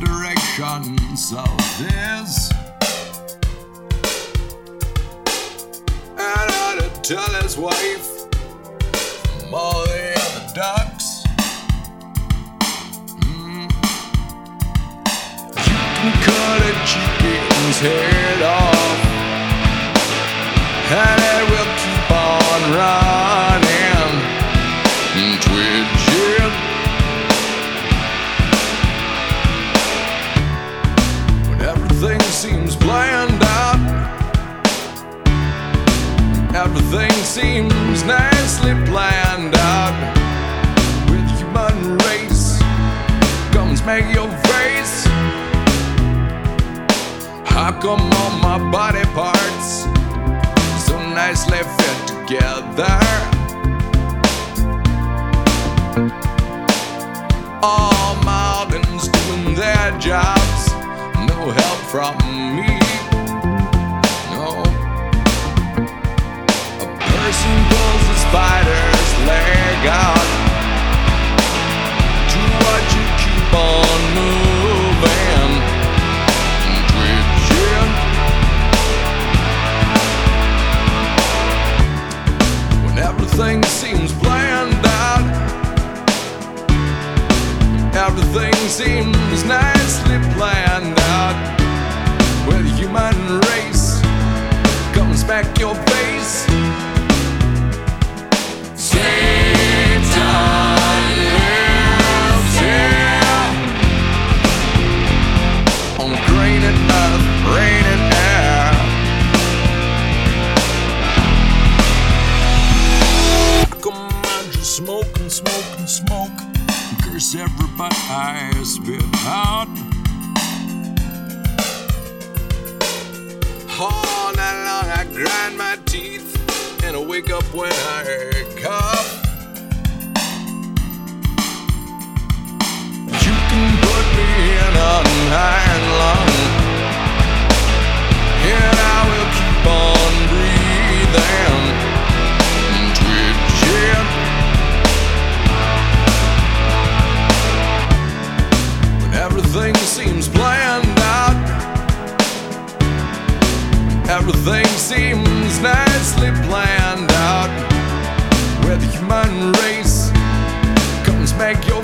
direction southeast. And I to tell his wife from all the other ducks. Mm. You can cut a chicken's head off, nicely planned out. With human race comes make your face. How come all my body parts so nicely fit together? All organs doing their jobs, no help from me. Out. To watch you keep on moving, twitching. When everything seems planned out, everything seems nicely smoke Curse everybody I spit out. All night long I grind my teeth and I wake up when I seems planned out, everything seems nicely planned out. Where the human race comes back your.